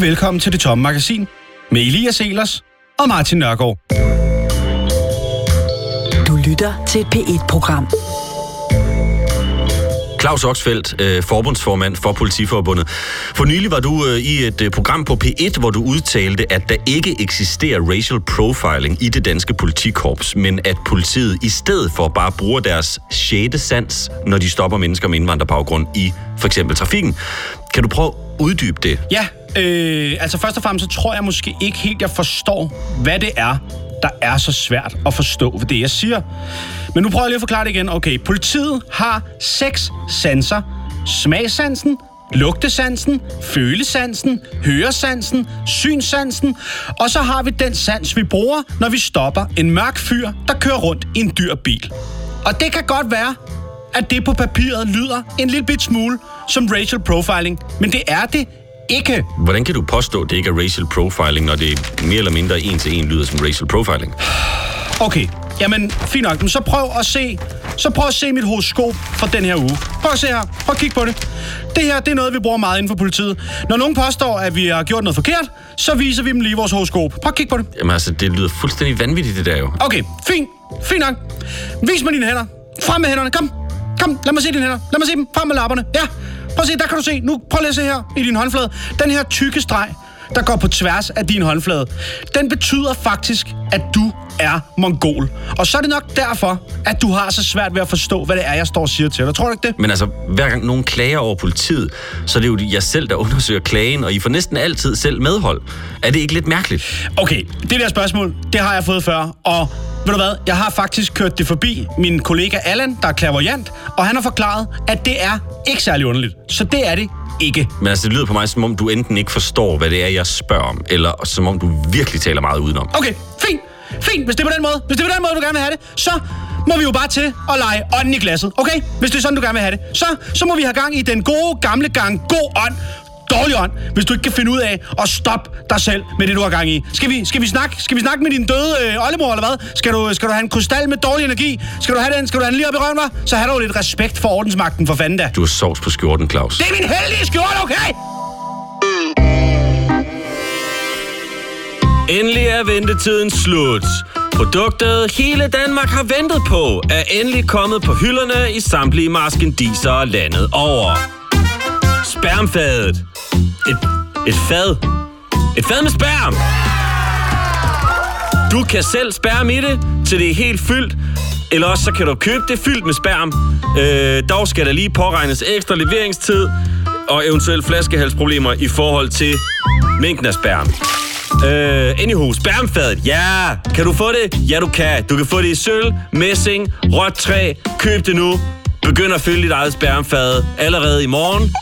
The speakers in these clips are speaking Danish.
og velkommen til Det Tomme Magasin med Elias Elers og Martin Nørgaard. Du lytter til et P1-program. Claus Oxfeldt, øh, forbundsformand for Politiforbundet. For nylig var du øh, i et øh, program på P1, hvor du udtalte, at der ikke eksisterer racial profiling i det danske politikorps, men at politiet i stedet for bare bruger deres sjette sans, når de stopper mennesker med indvandrerbaggrund i for eksempel trafikken. Kan du prøve at uddybe det? Ja, øh, altså først og fremmest så tror jeg måske ikke helt, jeg forstår, hvad det er, der er så svært at forstå ved det, jeg siger. Men nu prøver jeg lige at forklare det igen. Okay, politiet har seks sanser. Smagssansen, lugtesansen, følesansen, høresansen, synsansen, og så har vi den sans, vi bruger, når vi stopper en mørk fyr, der kører rundt i en dyr bil. Og det kan godt være, at det på papiret lyder en lille bit smule som racial profiling, men det er det ikke. Hvordan kan du påstå, at det ikke er racial profiling, når det mere eller mindre en til en lyder som racial profiling? Okay, jamen fint nok. Men så prøv at se, så prøv at se mit horoskop for den her uge. Prøv at se her. Prøv at kigge på det. Det her, det er noget, vi bruger meget inden for politiet. Når nogen påstår, at vi har gjort noget forkert, så viser vi dem lige vores horoskop. Prøv at kigge på det. Jamen altså, det lyder fuldstændig vanvittigt, det der jo. Okay, fint. Fint nok. Vis mig dine hænder. Frem med hænderne. Kom. Kom, lad mig se dine hænder. Lad mig se dem. Frem med lapperne. Ja. Prøv at se, der kan du se. Nu prøv lige at se her i din håndflade. Den her tykke streg, der går på tværs af din håndflade, den betyder faktisk, at du er mongol. Og så er det nok derfor, at du har så svært ved at forstå, hvad det er, jeg står og siger til dig. Tror du ikke det? Men altså, hver gang nogen klager over politiet, så er det jo jeg selv, der undersøger klagen, og I får næsten altid selv medhold. Er det ikke lidt mærkeligt? Okay, det der spørgsmål, det har jeg fået før, og ved du hvad, jeg har faktisk kørt det forbi min kollega Allan, der er klaverjant, og han har forklaret, at det er ikke særlig underligt. Så det er det ikke. Men altså, det lyder på mig, som om du enten ikke forstår, hvad det er, jeg spørger om, eller som om du virkelig taler meget udenom. Okay, fint. Fint, hvis det er på den måde. Hvis det er på den måde, du gerne vil have det, så må vi jo bare til at lege ånden i glasset, okay? Hvis det er sådan, du gerne vil have det. Så, så må vi have gang i den gode, gamle gang god ånd. Dårlig ånd, hvis du ikke kan finde ud af at stoppe dig selv med det, du har gang i. Skal vi, skal vi, snakke, skal vi snakke med din døde øh, oldemor, eller hvad? Skal du, skal du have en krystal med dårlig energi? Skal du have den? Skal du have den lige op i røven, hva'? Så har du lidt respekt for ordensmagten, for fanden da. Du har sovs på skjorten, Claus. Det er min heldige skjorte, okay? Endelig er ventetiden slut. Produktet hele Danmark har ventet på er endelig kommet på hylderne i samtlige maskendiser landet over. Spermfadet. Et, et fad. Et fad med sperm. Du kan selv spærme i det, til det er helt fyldt. Eller også så kan du købe det fyldt med sperm. Øh, dog skal der lige påregnes ekstra leveringstid og eventuelle flaskehalsproblemer i forhold til mængden af sperm. Øh, anywho, spermfadet, ja. Kan du få det? Ja, du kan. Du kan få det i sølv, messing, råt træ. Køb det nu. Begynd at fylde dit eget spermfad allerede i morgen.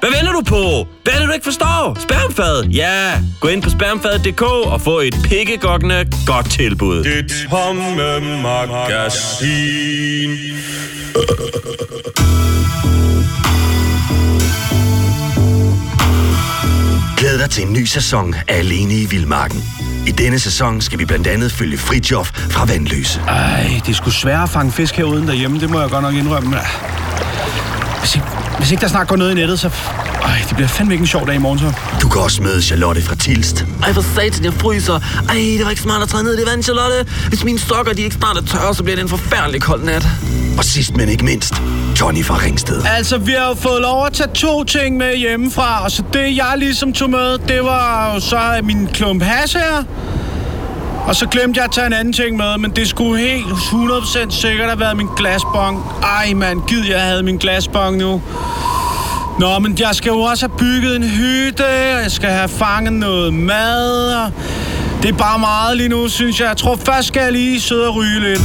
Hvad venter du på? Hvad er det, du ikke forstår? Spermfad? Ja. Gå ind på spermfad.dk og få et pikkegokkende godt tilbud. Det tomme magasin. Glæd dig til en ny sæson af Alene i Vildmarken. I denne sæson skal vi blandt andet følge Fritjof fra Vandløse. Ej, det er sgu svært at fange fisk her uden derhjemme, det må jeg godt nok indrømme. Hvis ikke, hvis ikke der snart går noget i nettet, så... Ej, det bliver fandme ikke en sjov dag i morgen, så. Du kan også møde Charlotte fra Tilst. Ej, for satan, jeg fryser. Ej, det var ikke smart at træde ned i det vand, Charlotte. Hvis mine sokker, de ikke snart er tørre, så bliver det en forfærdelig kold nat. Og sidst men ikke mindst, Johnny fra Ringsted. Altså, vi har jo fået lov at tage to ting med hjemmefra, og så det, jeg ligesom tog med, det var jo så min klump has her. Og så glemte jeg at tage en anden ting med, men det skulle helt 100% sikkert have været min glasbong. Ej, mand, gid jeg havde min glasbong nu. Nå, men jeg skal jo også have bygget en hytte, og jeg skal have fanget noget mad. Og det er bare meget lige nu, synes jeg. Jeg tror først skal jeg lige sidde og ryge lidt.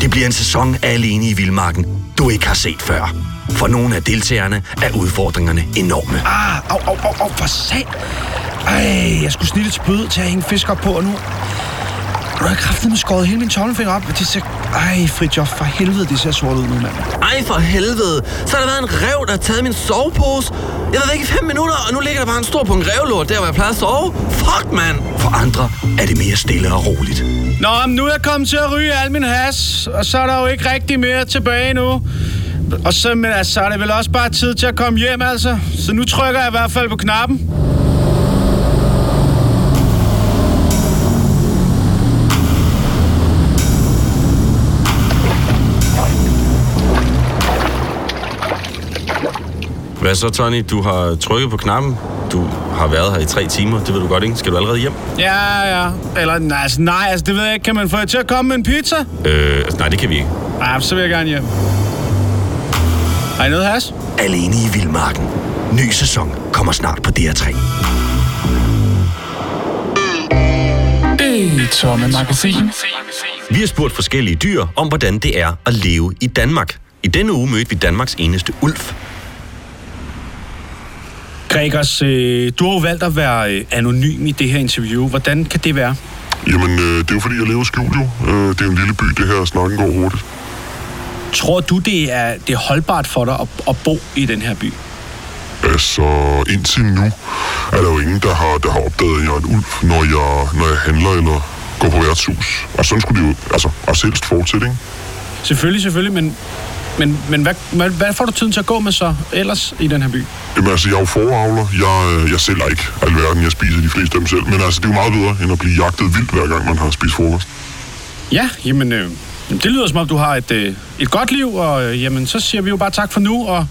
Det bliver en sæson af Alene i Vildmarken, du ikke har set før. For nogle af deltagerne er udfordringerne enorme. Ah, au, au, au, au, for sat. Ej, jeg skulle snille et spyd til at hænge fisk op på, og nu... Nu har jeg kraftigt med skåret hele min tommelfinger op. og Det ser... Ej, Fridtjof, for helvede, det ser sort ud nu, mand. Ej, for helvede. Så har der været en rev, der har taget min sovepose. Jeg var væk i fem minutter, og nu ligger der bare en stor punkt revlort der, hvor jeg plejer at sove. Fuck, mand. For andre er det mere stille og roligt. Nå, men nu er jeg kommet til at ryge al min has, og så er der jo ikke rigtig mere tilbage nu. Og så, men altså, så er det vel også bare tid til at komme hjem, altså. Så nu trykker jeg i hvert fald på knappen. Hvad så, Tony? Du har trykket på knappen. Du har været her i tre timer. Det ved du godt, ikke? Skal du allerede hjem? Ja, ja. Eller nej, altså, nej, altså det ved jeg ikke. Kan man få jer til at komme med en pizza? Øh, altså, nej, det kan vi ikke. Nej, så vil jeg gerne hjem. Har I noget has? Alene i Vildmarken. Ny sæson kommer snart på DR3. Det tomme magasin. Vi har spurgt forskellige dyr om, hvordan det er at leve i Danmark. I denne uge mødte vi Danmarks eneste ulv. Gregers, øh, du har jo valgt at være øh, anonym i det her interview. Hvordan kan det være? Jamen, øh, det er jo fordi, jeg lever skjult jo. Øh, det er en lille by, det her. Snakken går hurtigt. Tror du, det er, det er holdbart for dig at, at bo i den her by? Altså, indtil nu er der jo ingen, der har, der har opdaget, at jeg er en ulv, når jeg, når jeg handler eller går på værtshus. Og sådan skulle det jo altså, også helst fortsætte, ikke? Selvfølgelig, selvfølgelig, men, men, men hvad, hvad, hvad får du tiden til at gå med så ellers i den her by? Jamen altså, jeg er jo foravler. Jeg, øh, jeg sælger ikke alverden. Jeg spiser de fleste af dem selv. Men altså, det er jo meget bedre, end at blive jagtet vildt, hver gang man har spist frokost. Ja, jamen, øh, det lyder som om, du har et, øh, et godt liv, og øh, jamen, så siger vi jo bare tak for nu, og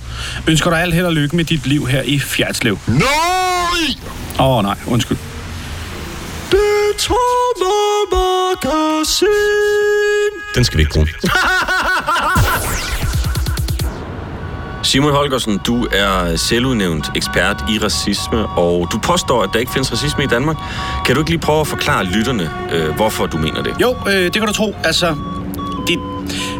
ønsker dig alt held og lykke med dit liv her i Fjerdslev. Nej! Åh, oh, nej, undskyld. Det tomme magasin! Den skal vi ikke bruge. Simon Holgersen, du er selvudnævnt ekspert i racisme, og du påstår, at der ikke findes racisme i Danmark. Kan du ikke lige prøve at forklare lytterne, øh, hvorfor du mener det? Jo, øh, det kan du tro. Altså, det,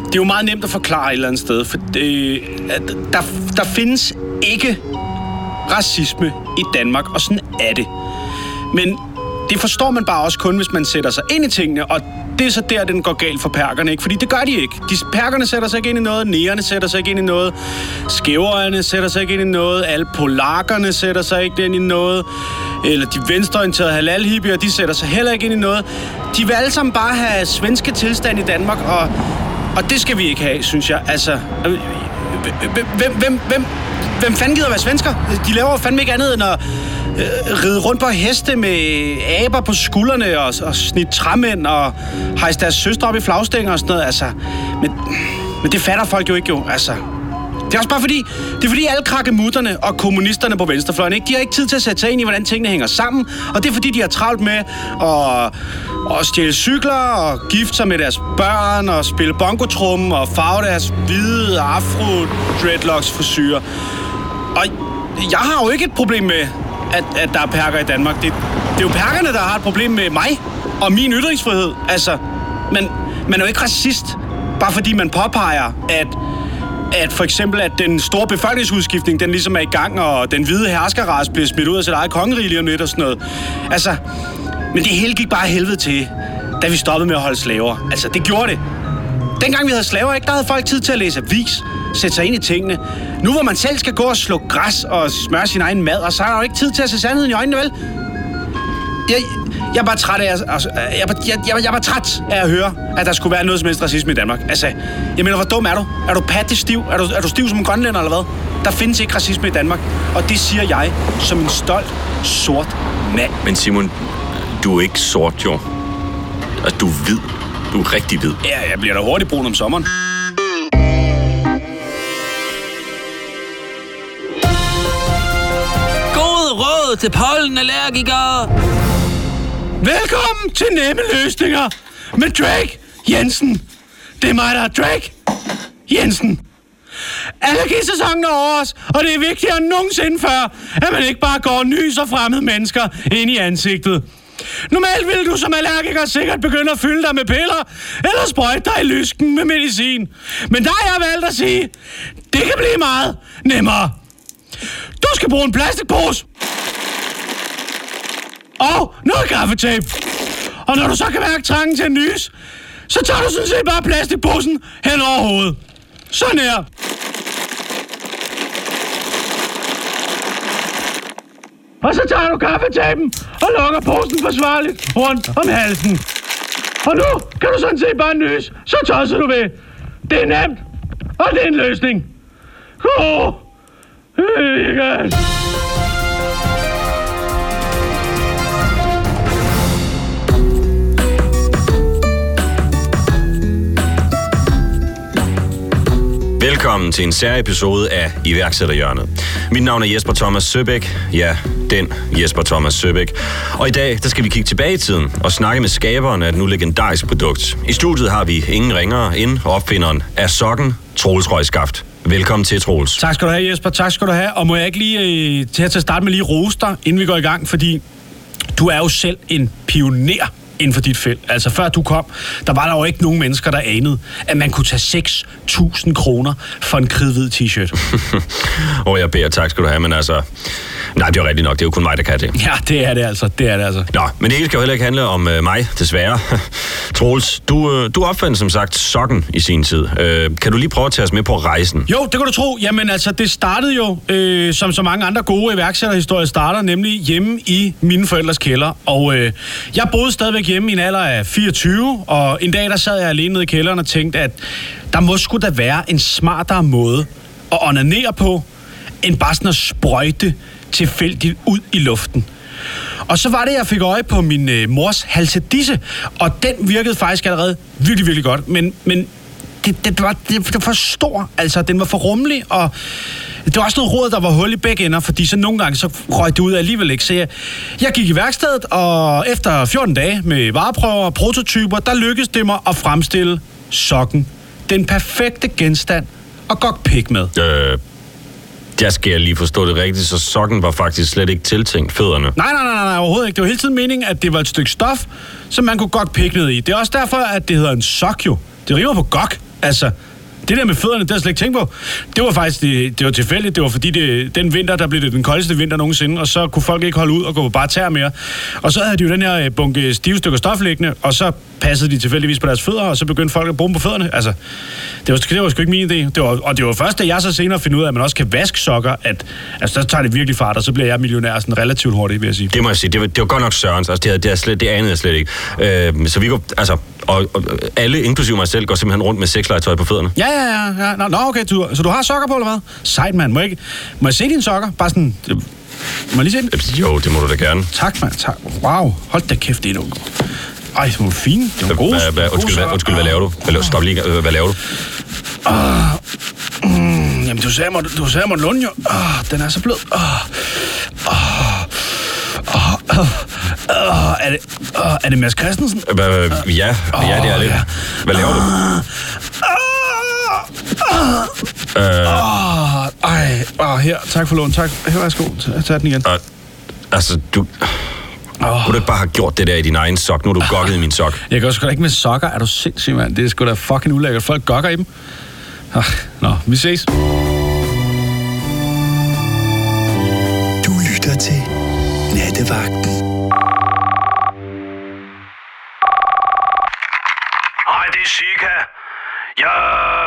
det er jo meget nemt at forklare et eller andet sted, for øh, at der, der findes ikke racisme i Danmark, og sådan er det. Men det forstår man bare også kun, hvis man sætter sig ind i tingene, og det er så der, den går galt for perkerne, ikke? Fordi det gør de ikke. De perkerne sætter sig ikke ind i noget, nærerne sætter sig ikke ind i noget, skæverne sætter sig ikke ind i noget, alle polakkerne sætter sig ikke ind i noget, eller de venstreorienterede halal de sætter sig heller ikke ind i noget. De vil alle sammen bare have svenske tilstand i Danmark, og, og det skal vi ikke have, synes jeg. Altså, øh, øh, øh, hvem, hvem, hvem, hvem, fanden gider være svensker? De laver fandme ikke andet end at øh, ride rundt på heste med aber på skuldrene og, og snit træmænd og hejse deres søstre op i flagstænger og sådan noget. Altså, men, men det fatter folk jo ikke jo. Altså, det er også bare fordi, det er fordi alle krakkemutterne og kommunisterne på venstrefløjen, ikke? de har ikke tid til at sætte sig ind i, hvordan tingene hænger sammen. Og det er fordi, de har travlt med at, at stjæle cykler og gifte sig med deres børn og spille bongotrum og farve deres hvide afro dreadlocks frisyrer. Og jeg har jo ikke et problem med, at, at der er perker i Danmark. Det, det er jo perkerne, der har et problem med mig og min ytringsfrihed. Altså, man, man er jo ikke racist, bare fordi man påpeger, at at for eksempel, at den store befolkningsudskiftning, den ligesom er i gang, og den hvide herskerras bliver smidt ud af sit eget kongerige lige om lidt og sådan noget. Altså, men det hele gik bare helvede til, da vi stoppede med at holde slaver. Altså, det gjorde det. Dengang vi havde slaver, ikke, der havde folk tid til at læse avis, sætte sig ind i tingene. Nu hvor man selv skal gå og slå græs og smøre sin egen mad, og så er der jo ikke tid til at se sandheden i øjnene, vel? Jeg, jeg er bare træt af, altså, øh, jeg, er jeg, jeg, jeg er bare træt af at høre, at der skulle være noget som helst racisme i Danmark. Altså, jeg mener, hvor dum er du? Er du patte stiv? Er du, er du stiv som en grønlænder, eller hvad? Der findes ikke racisme i Danmark, og det siger jeg som en stolt, sort mand. Men Simon, du er ikke sort, jo. Altså, du er hvid. Du er rigtig hvid. Ja, jeg bliver da hurtigt brun om sommeren. God råd til pollenallergikere. Velkommen til Nemme Løsninger med Drake Jensen. Det er mig, der er Drake Jensen. Allergisæsonen er over os, og det er vigtigere end nogensinde før, at man ikke bare går og nyser fremmede mennesker ind i ansigtet. Normalt ville du som allergiker sikkert begynde at fylde dig med piller, eller sprøjte dig i lysken med medicin. Men der har jeg valgt at sige, det kan blive meget nemmere. Du skal bruge en plastikpose, og noget kaffetape. Og når du så kan mærke trangen til at nys, så tager du sådan set bare plastikposen hen over hovedet. Sådan her. Og så tager du kaffetaben og lukker posen forsvarligt rundt om halsen. Og nu kan du sådan set bare nys, så tosser du ved. Det er nemt, og det er en løsning. God weekend. Øh, Velkommen til en særlig af iværksætterhjørnet. Mit navn er Jesper Thomas Søbæk. Ja, den Jesper Thomas Søbæk. Og i dag, der skal vi kigge tilbage i tiden og snakke med skaberen af et nu legendarisk produkt. I studiet har vi ingen ringere end opfinderen af sokken, Troels Røgskaft. Velkommen til, Troels. Tak skal du have, Jesper. Tak skal du have. Og må jeg ikke lige øh, til at starte med lige rose dig, inden vi går i gang, fordi du er jo selv en pioner inden for dit felt. Altså før du kom, der var der jo ikke nogen mennesker, der anede, at man kunne tage 6.000 kroner for en kridhvid t-shirt. Åh, oh, jeg beder, tak skal du have, men altså... Nej, det er jo rigtigt nok. Det er jo kun mig, der kan det. Ja, det er det altså. Det er det altså. Nå, men det hele skal jo heller ikke handle om øh, mig, desværre. Troels, du, øh, du opfandt som sagt sokken i sin tid. Øh, kan du lige prøve at tage os med på rejsen? Jo, det kan du tro. Jamen altså, det startede jo, øh, som så mange andre gode iværksætterhistorier starter, nemlig hjemme i mine forældres kælder. Og øh, jeg boede stadigvæk hjemme i en alder af 24, og en dag der sad jeg alene nede i kælderen og tænkte, at der må sgu da være en smartere måde at onanere på, end bare sådan at sprøjte tilfældigt ud i luften. Og så var det, jeg fik øje på min øh, mors halsedisse, og den virkede faktisk allerede virkelig, virkelig godt. Men, men det, det, var, det, det var for stor, altså den var for rummelig, og det var også noget råd, der var hul i begge ender, fordi så nogle gange så røg det ud alligevel ikke. Så jeg, jeg gik i værkstedet, og efter 14 dage med vareprøver og prototyper, der lykkedes det mig at fremstille sokken. Den perfekte genstand at gå pik med. Øh, der skal jeg lige forstå det rigtigt, så sokken var faktisk slet ikke tiltænkt fødderne. Nej, nej, nej, nej, overhovedet ikke. Det var hele tiden meningen, at det var et stykke stof, som man kunne godt pikke ned i. Det er også derfor, at det hedder en sok jo. Det rimer på gok. Altså, det der med fødderne, det har jeg slet ikke tænkt på. Det var faktisk det, det var tilfældigt. Det var fordi, det, den vinter, der blev det den koldeste vinter nogensinde, og så kunne folk ikke holde ud og gå på bare tær mere. Og så havde de jo den her øh, bunke stive stykker stof liggende, og så passede de tilfældigvis på deres fødder, og så begyndte folk at bruge dem på fødderne. Altså, det var, det var sgu ikke min idé. Det var, og det var først, da jeg så senere finder ud af, at man også kan vaske sokker, at altså, så tager det virkelig fart, og så bliver jeg millionær sådan relativt hurtigt, vil jeg sige. Det må jeg sige. Det var, det var godt nok Sørens. Altså, det, det, er slet, det anede jeg slet ikke. Øh, så vi går, altså, og, og, alle, inklusive mig selv, går simpelthen rundt med sexlegetøj på fødderne. Ja, ja, ja. ja. Nå, nå, okay. Du, så du har sokker på, eller hvad? Sejt, mand. Må jeg, ikke, må jeg se dine sokker? Bare sådan... Må jeg lige se den? Jo, det må du da gerne. Tak, mand. Tak. Wow. Hold da kæft, det er nogle... Ej, det var fine. Det var gode. Hvad, hvad, gode undskyld, hvad, sokker. undskyld, hvad laver du? Hvad, laver- stop lige. øh, Hvad laver du? Mm, jamen, du sagde mig, du sagde mig lunde, jo. Oh, den er så blød. Oh. Oh. Oh. Oh. Oh. Er det, oh. er det Mads Christensen? Hvad, hvad, ja, ja, det er det. Hvad laver du? Oh. Ej, oh, her. Tak for lån. Tak. Her, værsgo. Tag, den igen. Og, altså, du... Oh. Kunne du ikke bare have gjort det der i din egen sok? Nu har du gokket i min sok. Jeg gør sgu da ikke med sokker. Er du sindssyg, mand? Det er sgu da fucking ulækkert. Folk gokker i dem. Ah, nå, vi ses. Du lytter til Nattevagten. Hej, det er Sika. Jeg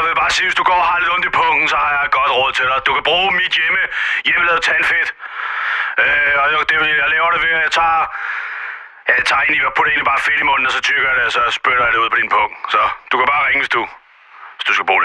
vil bare sige, hvis du går og har lidt ondt i pungen, så har jeg et godt råd til dig. Du kan bruge mit hjemme, hjemmelavet tandfedt jeg, og det, vil- jeg laver det ved, at jeg tager, ja, jeg tager ind i, putter egentlig bare fedt i munden, og så tykker jeg det, og så spytter jeg det ud på din pung. Så du kan bare ringe, hvis du, hvis du skal bruge det.